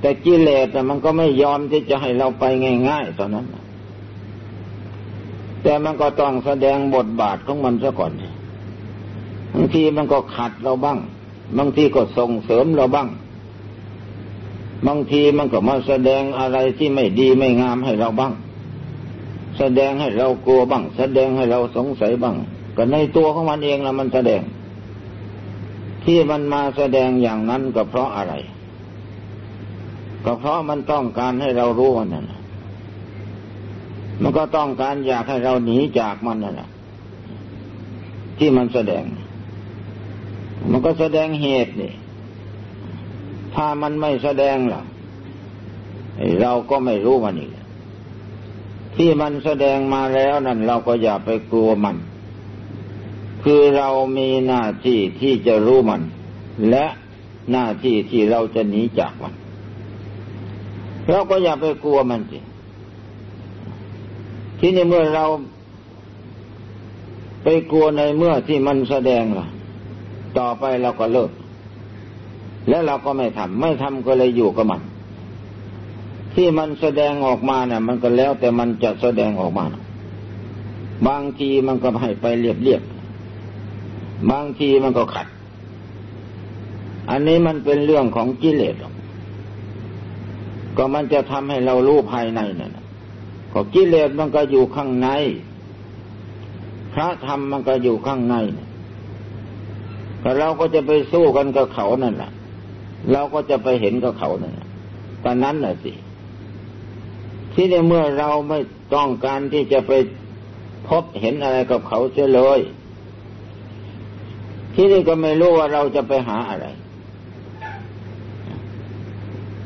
แต่กิเลสมันก็ไม่ยอมที่จะให้เราไปง่ายๆตอนนั้น แต่มันก็ต้องแสดงบทบาทของมันซะก่อนบางทีมันก็ขัดเราบ้าง บางทีก็ส่งเสริมเราบ้าง บางทีมันก็มาแสดงอะไรที่ไม่ดีไม่งามให้เราบ้าง แสดงให้เรากลัวบ้าง แสดงให้เราสงสัยบ้าง ก็ในตัวของมันเองละมันแสดง ที่มันมาแสดงอย่างนั้นก็เพราะอะไร ก็เพราะมันต้องการให้เรารู้มันนั่นมันก็ต้องการอยากให้เราหนีจากมันนั่นแหละที่มันแสดง มันก็แสดงเหตุนี่ ถ้ามันไม่แสดงล่ะ เราก็ไม่รู้มันอีก ที่มันแสดงมาแล้วนั่นเราก็อย่าไปกลัวมัน คือเรามีหน้าที่ที่จะรู้มัน และหน้าที่ที่เราจะหนีจากมัน เราก็อย่าไปกลัวมันสิที่ในเมื่อเราไปกลัวในเมื่อที่มันแสดงล่ะ ต่อไปเราก็เลิก แล้วเราก็ไม่ทำไม่ทำก็เลยอยู่กับมัน ที่มันแสดงออกมาเนี่ยมันก็แล้วแต่มันจะแสดงออกมา บางทีมันก็ให้ไปเรียบเรียบบางทีมันก็ขัด อันนี้มันเป็นเรื่องของกิเลสก็ ก็มันจะทำให้เรารู้ภายในนั่นก็กิเลสมันก็อยู่ข้างใน พระธรรมมันก็อยู่ข้างในแต่เราก็จะไปสู้กันกับเขานั่นแหละเราก็จะไปเห็นกับเขานั่นตอนนั้นน่ะสิ ที่ในเมื่อเราไม่ต้องการที่จะไปพบเห็นอะไรกับเขาเสียเลย ที่นี่ก็ไม่รู้ว่าเราจะไปหาอะไร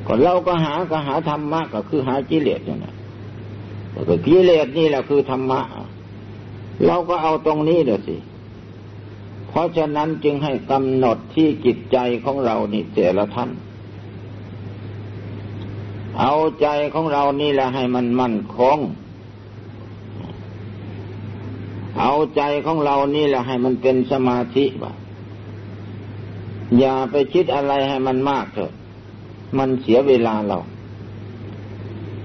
ก็เราก็หาก็หาธรรมะก็คือหากิเลสนี่างนะก็กิเลสนี่แหละคือธรรมะ เราก็เอาตรงนี้เลยสิ เพราะฉะนั้นจึงให้กำหนดที่จิตใจของเรานี่แต่ละท่าน เอาใจของเรานี่แหละให้มันมั่นคง เอาใจของเรานี่แหละให้มันเป็นสมาธิบ่อย่าไปคิดอะไรให้มันมากเถอะ มันเสียเวลาเรา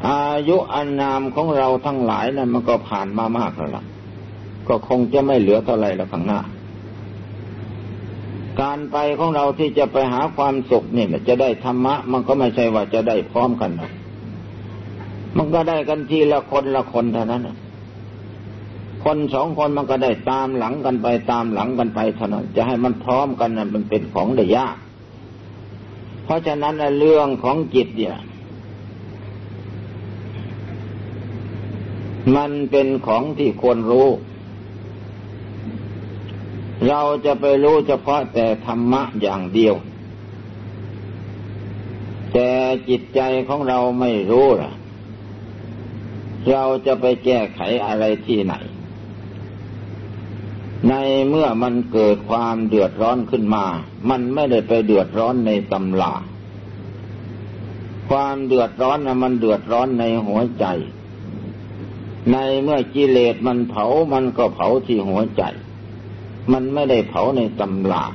อายุอันนามของเราทั้งหลายนะั้นมันก็ผ่านมามากแล้วล่ะ ก็คงจะไม่เหลือเท่าไรแล้วข้างหน้า การไปของเราที่จะไปหาความสุขเนี่ยจะได้ธรรมะ มันก็ไม่ใช่ว่าจะได้พร้อมกันหรอกมันก็ได้กันทีละคนละคนเท่านั้นคนสองคนมันก็ได้ตามหลังกันไปตามหลังกันไปเท่านั้นจะให้มันพร้อมกันนั้นมันเป็นของได้ยาก เพราะฉะนั้นเรื่องของจิตเนี่ย มันเป็นของที่ควรรู้ เราจะไปรู้เฉพาะแต่ธรรมะอย่างเดียว แต่จิตใจของเราไม่รู้ล่ะ เราจะไปแก้ไขอะไรที่ไหน ในเมื่อมันเกิดความเดือดร้อนขึ้นมา มันไม่ได้ไปเดือดร้อนในตำลาความเดือดร้อนนะมันเดือดร้อนในหัวใจ ในเมื่อกิเลสมันเผามันก็เผาที่หัวใจ มันไม่ได้เผาในตำลา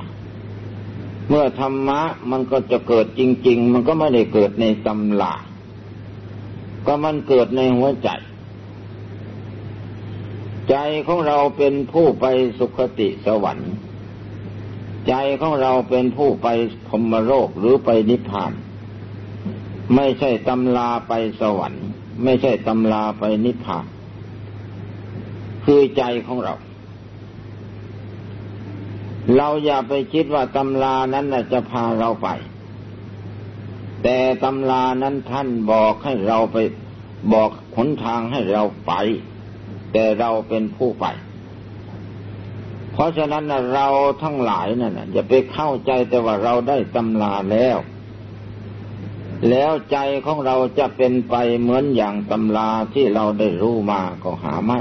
เมื่อธรรมะมันก็จะเกิดจริง ๆ มันก็ไม่ได้เกิดในตำลาก็มันเกิดในหัวใจ ใจของเราเป็นผู้ไปสุคติสวรรค์ ใจของเราเป็นผู้ไปพมโลกหรือไปนิพพาน ไม่ใช่ตำลาไปสวรรค์ ไม่ใช่ตำลาไปนิพพาน คือใจของเรา เราอย่าไปคิดว่าตำลานั้นจะพาเราไป แต่ตำลานั้นท่านบอกให้เราไปบอกหนทางให้เราไป แต่เราเป็นผู้ไป เพราะฉะนั้นเราทั้งหลายนั่นอย่าไปเข้าใจแต่ว่าเราได้ตำลาแล้ว แล้วใจของเราจะเป็นไปเหมือนอย่างตำลาที่เราได้รู้มาก็หาไม่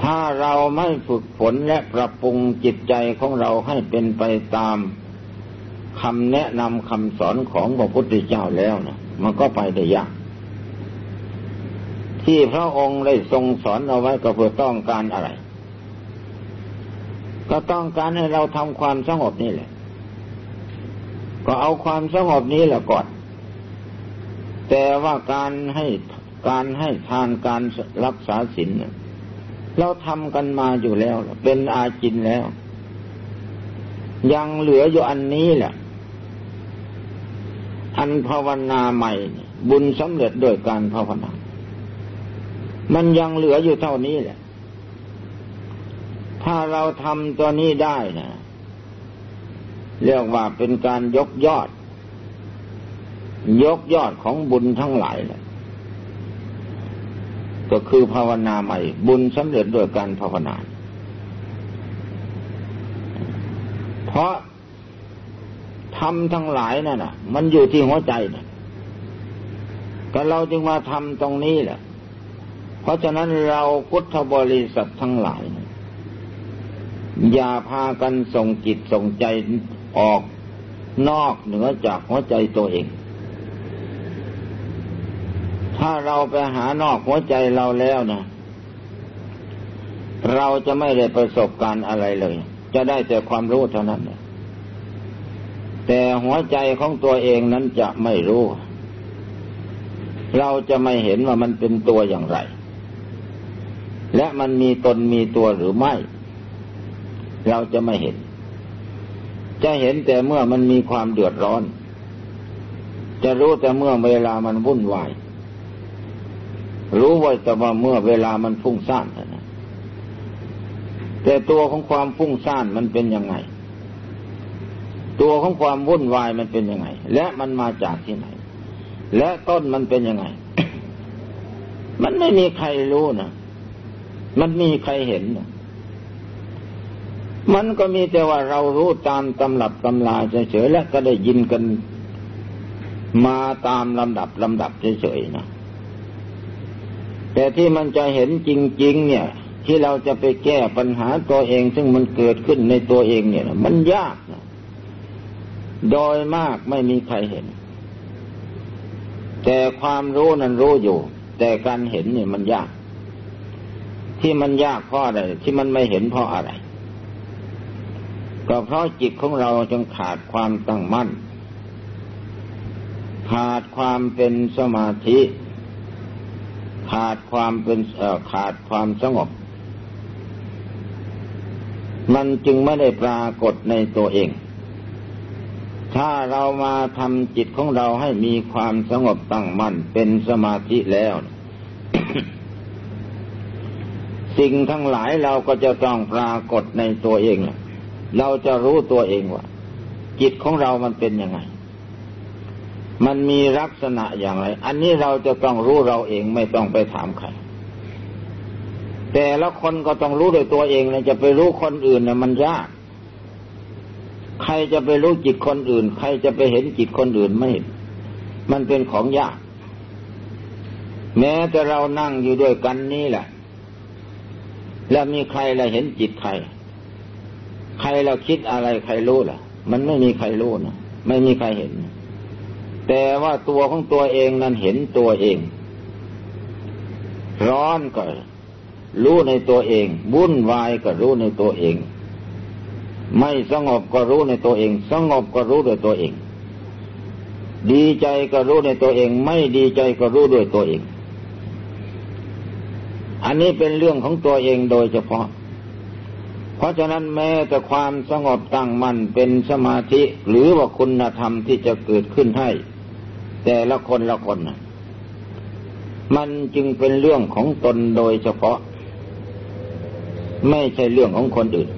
ถ้าเราไม่ฝึกฝนและปรับปรุงจิตใจของเราให้เป็นไปตามคำแนะนำคำสอนของพระพุทธเจ้าแล้วนะมันก็ไปได้ยาก ที่พระองค์ได้ทรงสอนเอาไว้ก็เพื่อต้องการอะไร ก็ต้องการให้เราทำความสงบนี่แหละ ก็เอาความสงบนี้แหละก่อน แต่ว่าการให้การให้ทานการรักษาศีลเราทำกันมาอยู่แล้ว เป็นอาจินแล้ว ยังเหลืออยู่อันนี้แหละ อันภาวนาใหม่ บุญสำเร็จโดยการภาวนา มันยังเหลืออยู่เท่านี้แหละ ถ้าเราทำตัวนี้ได้นะเรียกว่าเป็นการยกยอด ยกยอดของบุญทั้งหลายแหละก็คือภาวนาใหม่ บุญสำเร็จโดยการภาวนา เพราะทำทั้งหลายนั่นน่ะ มันอยู่ที่หัวใจนะก็เราจึงมาทำตรงนี้แหละ ราะฉะนั้นเราพุทธบริษัททั้งหลาย อย่าพากันส่งจิตส่งใจออกนอกเหนือจากหัวใจตัวเอง ถ้าเราไปหานอกหัวใจเราแล้วนะเราจะไม่ได้ประสบการณ์อะไรเลย จะได้แต่ความรู้เท่านั้นแต่หัวใจของตัวเองนั้นจะไม่รู้ เราจะไม่เห็นว่ามันเป็นตัวอย่างไร และมันมีตนมีตัวหรือไม่ เราจะไม่เห็น จะเห็นแต่เมื่อมันมีความเดือดร้อน จะรู้แต่เมื่อเวลามันวุ่นวาย รู้ไว้แต่ว่าเมื่อเวลามันฟุ้งซ่านนะแต่ตัวของความฟุ้งซ่านมันเป็นยังไง ตัวของความวุ่นวายมันเป็นยังไง และมันมาจากที่ไหน และต้นมันเป็นยังไง มันไม่มีใครรู้นะ มันมีใครเห็น มันก็มีแต่ว่าเรารู้ตามตำรับตำลาเฉยๆและก็ได้ยินกัน มาตามลำดับลำดับเฉยๆนะแต่ที่มันจะเห็นจริง ๆ เนี่ย ที่เราจะไปแก้ปัญหาตัวเอง ซึ่งมันเกิดขึ้นในตัวเองเนี่ย มันยากนะโดยมากไม่มีใครเห็น แต่ความรู้นั้นรู้อยู่ แต่การเห็นเนี่ยมันยาก ที่มันยากเพราะอะไรที่มันไม่เห็นเพราะอะไร ก็เพราะจิตของเราจึงขาดความตั้งมั่น ขาดความเป็นสมาธิ ขาดความเป็นขาดความสงบ มันจึงไม่ได้ปรากฏในตัวเอง ถ้าเรามาทำจิตของเราให้มีความสงบตั้งมั่นเป็นสมาธิแล้ว สิ่งทั้งหลายเราก็จะต้องปรากฏในตัวเอง เราจะรู้ตัวเองว่า จิตของเรามันเป็นยังไง มันมีลักษณะอย่างไร อันนี้เราจะต้องรู้เราเองไม่ต้องไปถามใคร แต่ละคนก็ต้องรู้โดยตัวเองนะจะไปรู้คนอื่นนะมันยาก ใครจะไปรู้จิตคนอื่น ใครจะไปเห็นจิตคนอื่นไม่ มันเป็นของยาก แม้แต่เรานั่งอยู่ด้วยกันนี่แหละ แล้วมีใครละเห็นจิตใคร ใครเราคิดอะไรใครรู้ล่ะ มันไม่มีใครรู้นะไม่มีใครเห็น แต่ว่าตัวของตัวเองนั้นเห็นตัวเอง ร้อนก็รู้ในตัวเองวุ่นวายก็รู้ในตัวเอง ไม่สงบก็รู้ในตัวเอง สงบก็รู้ด้วยตัวเอง ดีใจก็รู้ในตัวเอง ไม่ดีใจก็รู้ด้วยตัวเอง อันนี้เป็นเรื่องของตัวเองโดยเฉพาะ เพราะฉะนั้นแม้แต่ความสงบตั้งมั่นเป็นสมาธิหรือว่าคุณธรรมที่จะเกิดขึ้นให้ แต่ละคนละคนมันจึงเป็นเรื่องของตนโดยเฉพาะ ไม่ใช่เรื่องของคนอื่น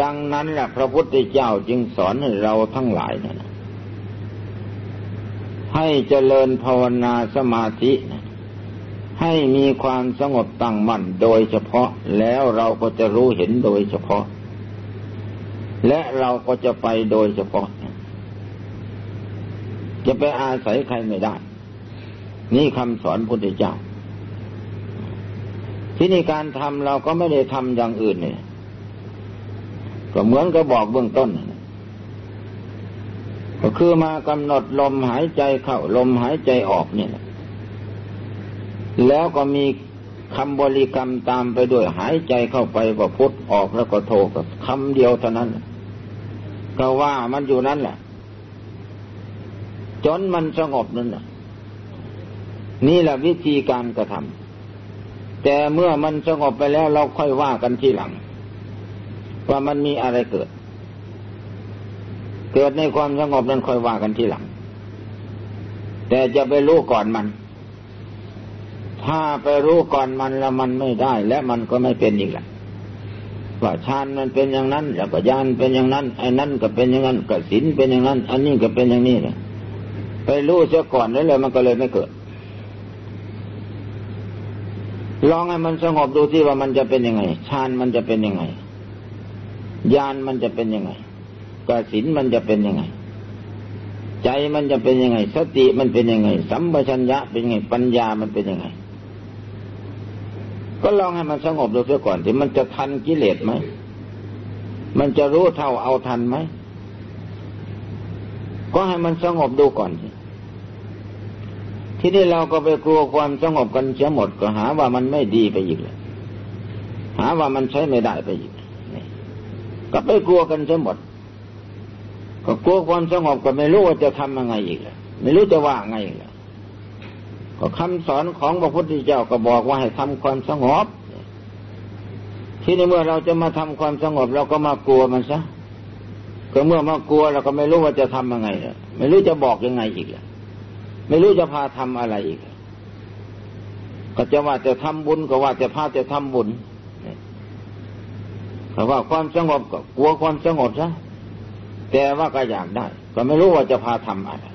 ดังนั้นแหละพระพุทธเจ้าจึงสอนให้เราทั้งหลายนะให้เจริญภาวนาสมาธินะ ให้มีความสงบตั้งมั่นโดยเฉพาะแล้วเราก็จะรู้เห็นโดยเฉพาะ และเราก็จะไปโดยเฉพาะ จะไปอาศัยใครไม่ได้ นี่คำสอนพุทธเจ้า ที่นี่การทำเราก็ไม่ได้ทำอย่างอื่นเนี่ยก็เหมือนกับบอกเบื้องต้น ก็คือมากำหนดลมหายใจเข้าลมหายใจออกเนี่ย แล้วก็มีคำบริกรรมตามไปด้วยหายใจเข้าไปก็พุทออกแล้วก็โทกับคำเดียวเท่านั้นก็ว่ามันอยู่นั่นแหละจนมันสงบนั่นแหละนี่แหละวิธีการกระทำแต่เมื่อมันสงบไปแล้วเราค่อยว่ากันทีหลัง ว่ามันมีอะไรเกิด เกิดในความสงบนั้นค่อยว่ากันทีหลัง แต่จะไปรู้ก่อนมัน ถ้าไปรู้ก่อนมันแล้วมันไม่ได้ และมันก็ไม่เป็นอีกละว่าฌานมันเป็นอย่างนั้น แล้วก็ญาณเป็นอย่างนั้นไอ้นั่นก็เป็นอย่างนั้นกสินเป็นอย่างนั้น อันนี้ก็เป็นอย่างนี้เลยไปรู้เสียก่อนนั่นเลยมันก็เลยไม่เกิด ลองให้มันสงบดูที่ว่ามันจะเป็นยังไงฌานมันจะเป็นยังไงญาณมันจะเป็นยังไงกสินมันจะเป็นยังไง ใจมันจะเป็นยังไง สติมันเป็นยังไง สัมปชัญญะเป็นยังไง ปัญญามันเป็นยังไง ก็ลองให้มันสงบดูเสียก่อนที่มันจะทันกิเลสไหม มันจะรู้เท่าเอาทันไหม ก็ให้มันสงบดูก่อนสิที่นี้เราก็ไปกลัวความสงบกันเสียหมดก็หาว่ามันไม่ดีไปอีกเลยหาว่ามันใช้ไม่ได้ไปอีกก็ไปกลัวกันเสียหมด ก็กลัวความสงบก็ไม่รู้ว่าจะทำยังไงอีกเลยไม่รู้จะว่าไงอีกเลย ก็คำสอนของพระพุทธเจ้าก็บอกว่าให้ทำความสงบ ที่ในเมื่อเราจะมาทำความสงบเราก็มากลัวมันซะก็เมื่อมากลัวเราก็ไม่รู้ว่าจะทํำยังไงไม่รู้จะบอกยังไงอีกไม่รู้จะพาทำอะไรอีก ก็จะว่าจะทำบุญก็ว่าจะพาจะทำบุญแต่ว่าความสงบก็กลัวความสงบซะแต่ว่าก็อยากได้ ก็ไม่รู้ว่าจะพาทำอะไร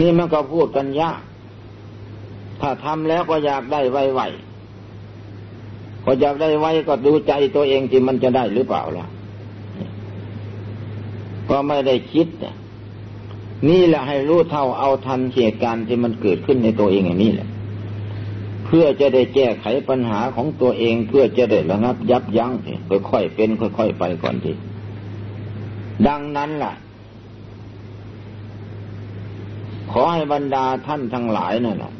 นี่มันก็พูดกันยาก ถ้าทำแล้วก็อยากได้ไวๆ ก็อยากได้ไวก็ดูใจตัวเองที่มันจะได้หรือเปล่าล่ะ ก็ไม่ได้คิด นี่แหละให้รู้เท่าเอาทันเหตุการณ์ที่มันเกิดขึ้นในตัวเองอย่างนี้แหละ เพื่อจะได้แก้ไขปัญหาของตัวเอง เพื่อจะได้ระงับยับยั้งค่อยๆเป็น ค่อยๆไปก่อนทีดังนั้นล่ะ ขอให้บรรดาท่านทั้งหลายนั่นแหละ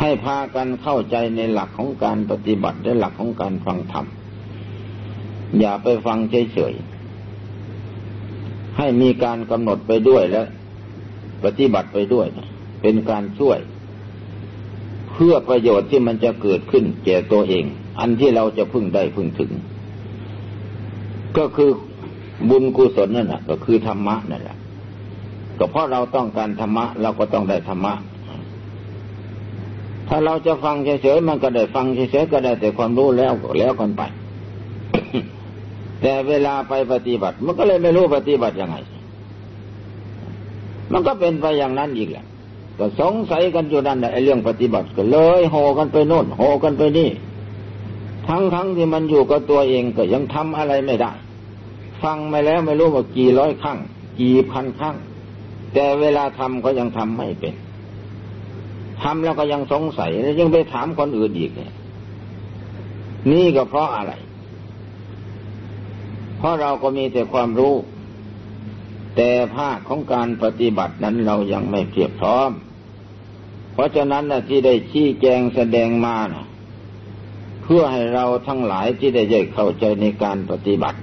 ให้พากันเข้าใจในหลักของการปฏิบัติและหลักของการฟังธรรม อย่าไปฟังเฉยๆ ให้มีการกำหนดไปด้วยและ ปฏิบัติไปด้วยเป็นการช่วย เพื่อประโยชน์ที่มันจะเกิดขึ้นแก่ตัวเอง อันที่เราจะพึ่งได้พึ่งถึง ก็คือบุญกุศลนั่นแหละก็คือธรรมะนั่นแหละ ก็เพราะเราต้องการธรรมะ เราก็ต้องได้ธรรมะ ถ้าเราจะฟังเฉยๆมันก็ได้ฟังเฉยๆก็ได้แต่ความรู้แล้วก็แล้วกันไป แต่เวลาไปปฏิบัติ มันก็เลยไม่รู้ปฏิบัติยังไง มันก็เป็นไปอย่างนั้นอีกแหละก็สงสัยกันอยู่นั่นแหละไอ้เรื่องปฏิบัติก็เลยโหกันไปโน่นโหกันไปนี่ ทั้งทั้งที่มันอยู่กับตัวเองก็ยังทำอะไรไม่ได้ ฟังมาแล้วไม่รู้ว่ากี่ร้อยครั้งกี่พันครั้ง แต่เวลาทำก็ยังทำไม่เป็นทำแล้วก็ยังสงสัยแล้วยังไปถามคนอื่นอีกเนี่ยนี่ก็เพราะอะไร เพราะเราก็มีแต่ความรู้ แต่ภาคของการปฏิบัตินั้นเรายังไม่เพียบพร้อม เพราะฉะนั้นนะที่ได้ชี้แจงแสดงมานะพื่อให้เราทั้งหลายที่ได้ได้เข้าใจในการปฏิบัติ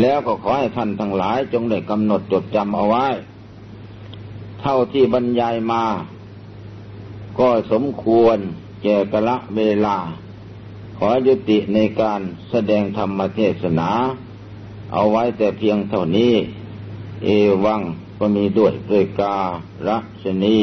แล้วก็ขอให้ท่านทั้งหลายจงได้กำหนดจดจำเอาไว้ เท่าที่บรรยายมา ก็สมควรแก่กละเวลา ขอยุติในการแสดงธรรมเทศนา เอาไว้แต่เพียงเท่านี้ เอวังก็มีด้วยด้วยกาละชนี